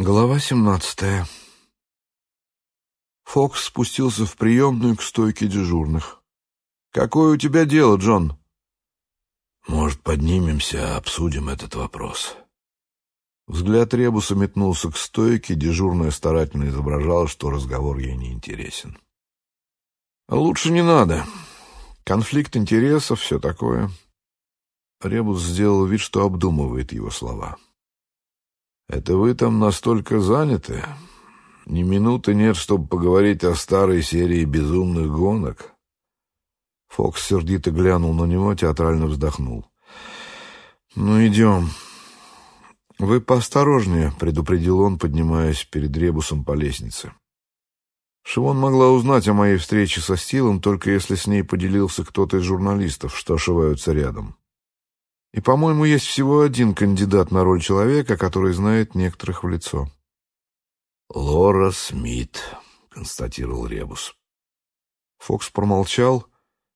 Глава семнадцатая. Фокс спустился в приемную к стойке дежурных. «Какое у тебя дело, Джон?» «Может, поднимемся, обсудим этот вопрос». Взгляд Ребуса метнулся к стойке, дежурная старательно изображала, что разговор ей не интересен. «Лучше не надо. Конфликт интересов, все такое». Ребус сделал вид, что обдумывает его слова. Это вы там настолько заняты? Ни минуты нет, чтобы поговорить о старой серии безумных гонок. Фокс сердито глянул на него, театрально вздохнул. «Ну, идем». «Вы поосторожнее», — предупредил он, поднимаясь перед ребусом по лестнице. Шивон могла узнать о моей встрече со Стилом, только если с ней поделился кто-то из журналистов, что ошиваются рядом. И, по-моему, есть всего один кандидат на роль человека, который знает некоторых в лицо. «Лора Смит», — констатировал Ребус. Фокс промолчал,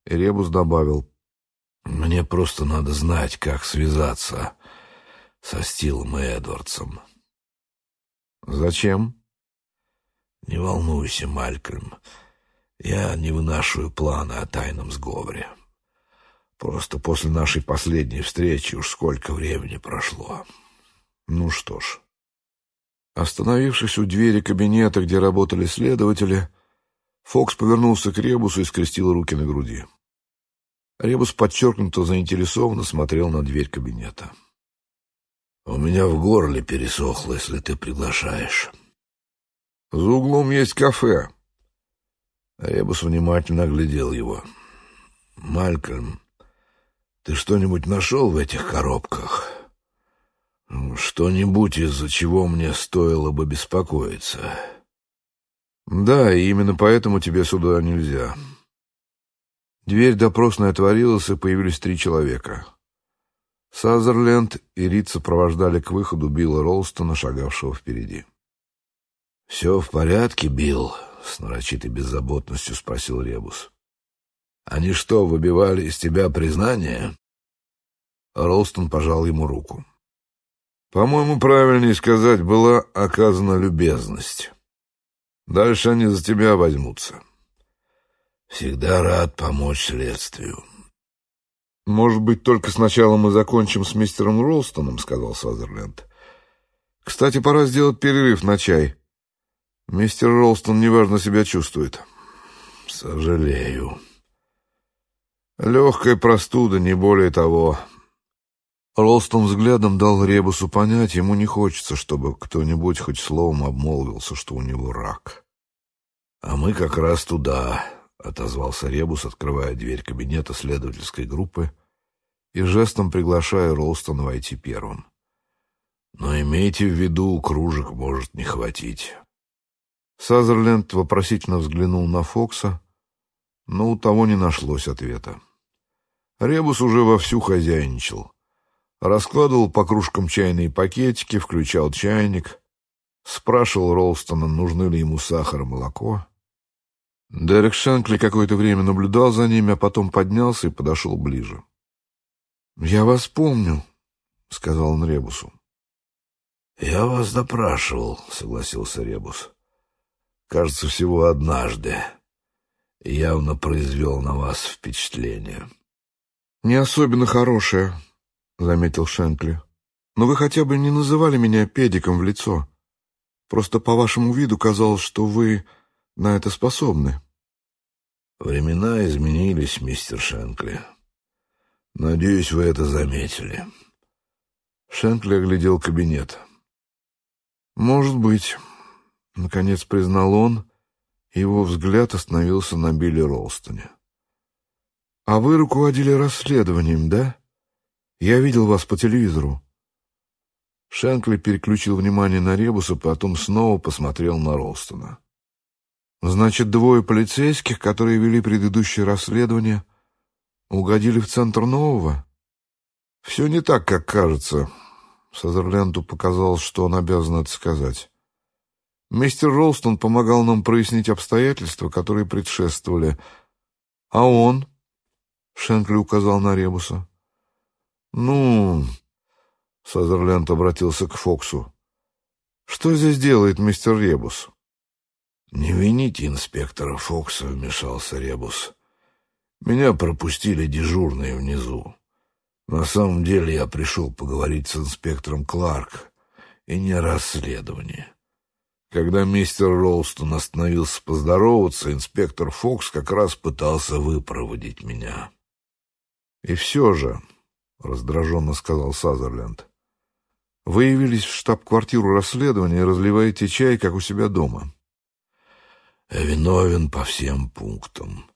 и Ребус добавил. «Мне просто надо знать, как связаться со Стилом и Эдвардсом». «Зачем?» «Не волнуйся, Малькольм. Я не вынашиваю планы о тайном сговоре». Просто после нашей последней встречи уж сколько времени прошло. Ну что ж. Остановившись у двери кабинета, где работали следователи, Фокс повернулся к Ребусу и скрестил руки на груди. Ребус подчеркнуто заинтересованно смотрел на дверь кабинета. «У меня в горле пересохло, если ты приглашаешь». «За углом есть кафе». Ребус внимательно оглядел его. «Малькольм, ты что-нибудь нашел в этих коробках? Что-нибудь, из-за чего мне стоило бы беспокоиться? Да, и именно поэтому тебе сюда нельзя. Дверь допросной отворилась, и появились три человека. Сазерленд и Рид сопровождали к выходу Билла Ролстона, шагавшего впереди. «Все в порядке, Билл?» — с нарочитой беззаботностью спросил Ребус. Они что, выбивали из тебя признание?» Ролстон пожал ему руку. «По-моему, правильнее сказать, была оказана любезность. Дальше они за тебя возьмутся». «Всегда рад помочь следствию». «Может быть, только сначала мы закончим с мистером Ролстоном», — сказал Сазерленд. «Кстати, пора сделать перерыв на чай. Мистер Ролстон неважно себя чувствует». «Сожалею». Легкая простуда, не более того. Ролстон взглядом дал Ребусу понять, ему не хочется, чтобы кто-нибудь хоть словом обмолвился, что у него рак. «А мы как раз туда», — отозвался Ребус, открывая дверь кабинета следовательской группы и жестом приглашая Ролстона войти первым. «Но имейте в виду, кружек может не хватить». Сазерленд вопросительно взглянул на Фокса, но у того не нашлось ответа. Ребус уже вовсю хозяйничал. Раскладывал по кружкам чайные пакетики, включал чайник, спрашивал Ролстона, нужны ли ему сахар и молоко. Дерек Шенкли какое-то время наблюдал за ними, а потом поднялся и подошел ближе. «Я вас помню», — сказал он Ребусу. «Я вас допрашивал», — согласился Ребус. «Кажется, всего однажды явно произвел на вас впечатление. «Не особенно хорошее», — заметил Шенкли. «Но вы хотя бы не называли меня педиком в лицо. Просто по вашему виду казалось, что вы на это способны». «Времена изменились, мистер Шенкли. Надеюсь, вы это заметили». Шенкли оглядел кабинет. «Может быть», — наконец признал он, его взгляд остановился на Билли Ролстоне. «А вы руководили расследованием, да? Я видел вас по телевизору». Шенкли переключил внимание на Ребуса, потом снова посмотрел на Ролстона. «Значит, двое полицейских, которые вели предыдущее расследование, угодили в центр нового?» «Все не так, как кажется». Сазерленду показалось, что он обязан это сказать. Мистер Ролстон помогал нам прояснить обстоятельства, которые предшествовали. А он? Шенкли указал на Ребуса. Ну, Сазерленд обратился к Фоксу. Что здесь делает мистер Ребус? Не вините инспектора Фокса, вмешался Ребус. Меня пропустили дежурные внизу. На самом деле я пришел поговорить с инспектором Кларк и не расследование. Когда мистер Ролстон остановился поздороваться, инспектор Фокс как раз пытался выпроводить меня. «И все же», — раздраженно сказал Сазерленд, — «вы явились в штаб-квартиру расследования и разливаете чай, как у себя дома». «Виновен по всем пунктам.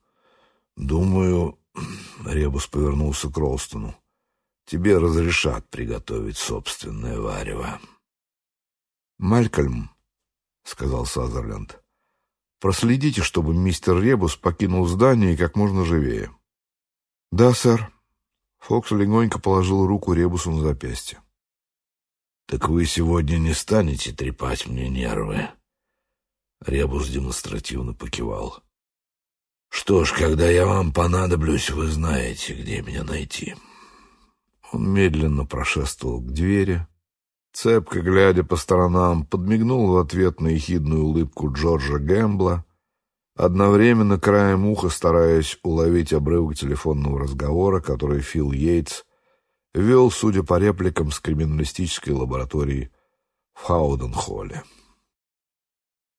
Думаю...» — Ребус повернулся к Ролстону тебе разрешат приготовить собственное варево. «Малькольм», — сказал Сазерленд, — «проследите, чтобы мистер Ребус покинул здание как можно живее». «Да, сэр». Фокс легонько положил руку Ребусу на запястье. «Так вы сегодня не станете трепать мне нервы?» Ребус демонстративно покивал. «Что ж, когда я вам понадоблюсь, вы знаете, где меня найти». Он медленно прошествовал к двери, цепко глядя по сторонам, подмигнул в ответ на ехидную улыбку Джорджа Гэмбла, одновременно краем уха стараясь уловить обрывок телефонного разговора, который Фил Йейтс вел, судя по репликам, с криминалистической лаборатории в Хауден-Холле.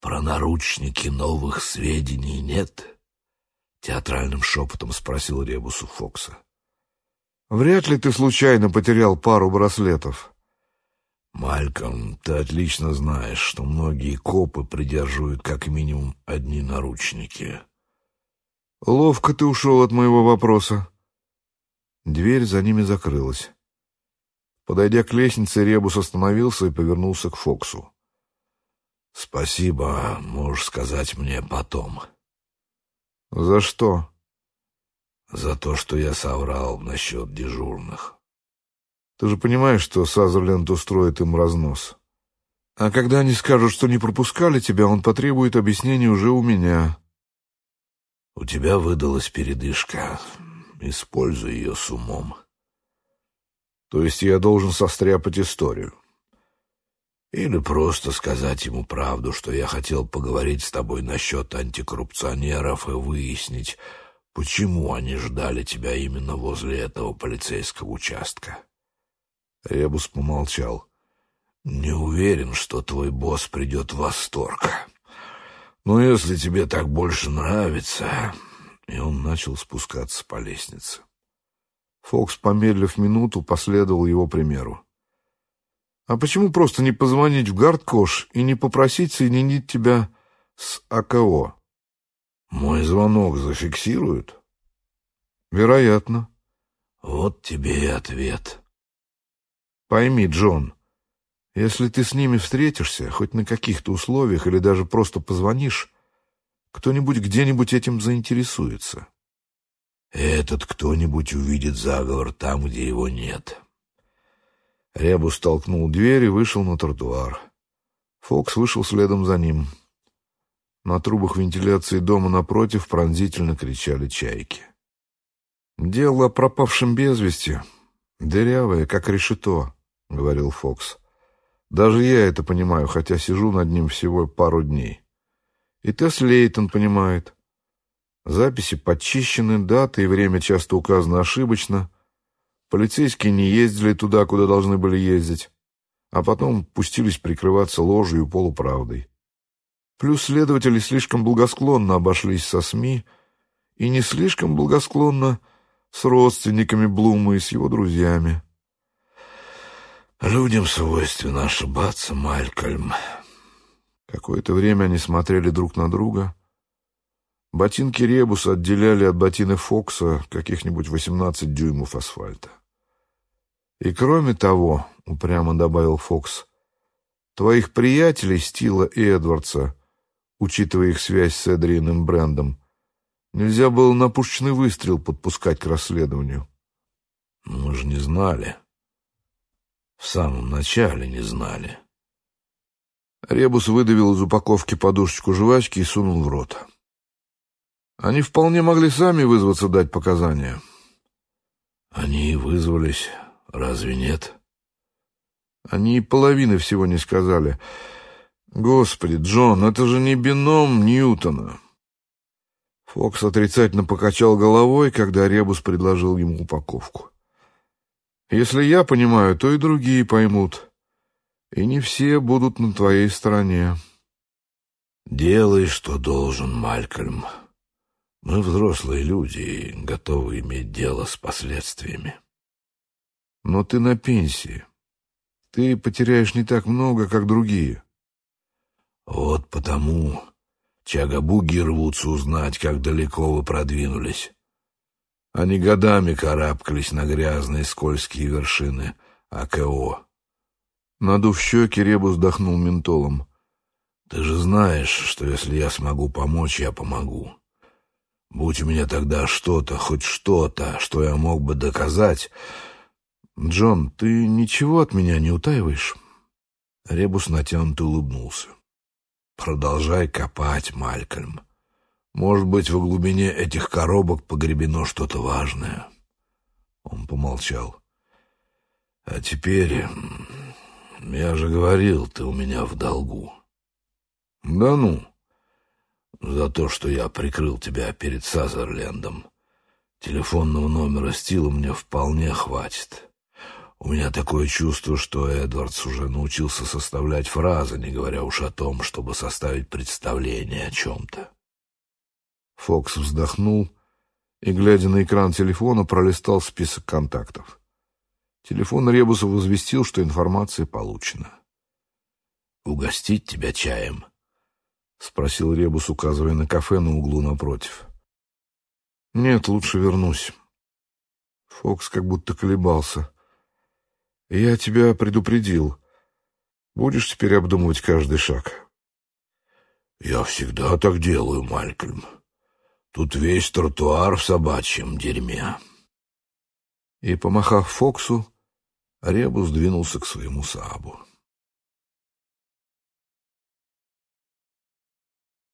«Про наручники новых сведений нет?» — театральным шепотом спросил Ребусу Фокса. Вряд ли ты случайно потерял пару браслетов. Мальком, ты отлично знаешь, что многие копы придерживают как минимум одни наручники. Ловко ты ушел от моего вопроса. Дверь за ними закрылась. Подойдя к лестнице, Ребус остановился и повернулся к Фоксу. «Спасибо, можешь сказать мне потом». «За что?» за то, что я соврал насчет дежурных. Ты же понимаешь, что Сазерленд устроит им разнос. А когда они скажут, что не пропускали тебя, он потребует объяснений уже у меня. У тебя выдалась передышка. Используй ее с умом. То есть я должен состряпать историю? Или просто сказать ему правду, что я хотел поговорить с тобой насчет антикоррупционеров и выяснить, Почему они ждали тебя именно возле этого полицейского участка? Ребус помолчал. Не уверен, что твой босс придет в восторг. Но если тебе так больше нравится... И он начал спускаться по лестнице. Фокс, помедлив минуту, последовал его примеру. «А почему просто не позвонить в Гардкош и не попросить соединить тебя с АКО?» Мой звонок зафиксируют? Вероятно. Вот тебе и ответ. Пойми, Джон, если ты с ними встретишься, хоть на каких-то условиях или даже просто позвонишь, кто-нибудь где-нибудь этим заинтересуется. Этот кто-нибудь увидит заговор там, где его нет. Ребус толкнул дверь и вышел на тротуар. Фокс вышел следом за ним. На трубах вентиляции дома напротив пронзительно кричали чайки. «Дело о пропавшем без вести. Дырявое, как решето», — говорил Фокс. «Даже я это понимаю, хотя сижу над ним всего пару дней. И Тесс Лейтон понимает. Записи подчищены, даты и время часто указаны ошибочно. Полицейские не ездили туда, куда должны были ездить, а потом пустились прикрываться ложью и полуправдой. Плюс следователи слишком благосклонно обошлись со СМИ и не слишком благосклонно с родственниками Блума и с его друзьями. «Людям свойственно ошибаться, Малькольм». Какое-то время они смотрели друг на друга. Ботинки Ребуса отделяли от ботины Фокса каких-нибудь восемнадцать дюймов асфальта. «И кроме того», — упрямо добавил Фокс, — «твоих приятелей Стила и Эдвардса учитывая их связь с Эдрианом Брендом. Нельзя было на пушечный выстрел подпускать к расследованию. Мы же не знали. В самом начале не знали. Ребус выдавил из упаковки подушечку жвачки и сунул в рот. Они вполне могли сами вызваться дать показания. Они и вызвались, разве нет? Они и половины всего не сказали. Господи, Джон, это же не бином Ньютона. Фокс отрицательно покачал головой, когда Ребус предложил ему упаковку. Если я понимаю, то и другие поймут. И не все будут на твоей стороне. Делай, что должен, Малькольм. Мы взрослые люди и готовы иметь дело с последствиями. Но ты на пенсии. Ты потеряешь не так много, как другие. Вот потому чагабуги рвутся узнать, как далеко вы продвинулись. Они годами карабкались на грязные скользкие вершины АКО. Надув щеки, Ребус вдохнул ментолом. Ты же знаешь, что если я смогу помочь, я помогу. Будь у меня тогда что-то, хоть что-то, что я мог бы доказать... Джон, ты ничего от меня не утаиваешь? Ребус натянуто улыбнулся. Продолжай копать, Малькольм. Может быть, в глубине этих коробок погребено что-то важное. Он помолчал. А теперь, я же говорил, ты у меня в долгу. Да ну? За то, что я прикрыл тебя перед Сазерлендом. Телефонного номера Стила мне вполне хватит. У меня такое чувство, что Эдвардс уже научился составлять фразы, не говоря уж о том, чтобы составить представление о чем-то. Фокс вздохнул и, глядя на экран телефона, пролистал список контактов. Телефон Ребуса возвестил, что информация получена. «Угостить тебя чаем?» — спросил Ребус, указывая на кафе на углу напротив. «Нет, лучше вернусь». Фокс как будто колебался. «Я тебя предупредил. Будешь теперь обдумывать каждый шаг?» «Я всегда так делаю, Малькольм. Тут весь тротуар в собачьем дерьме». И, помахав Фоксу, Ребус двинулся к своему сабу.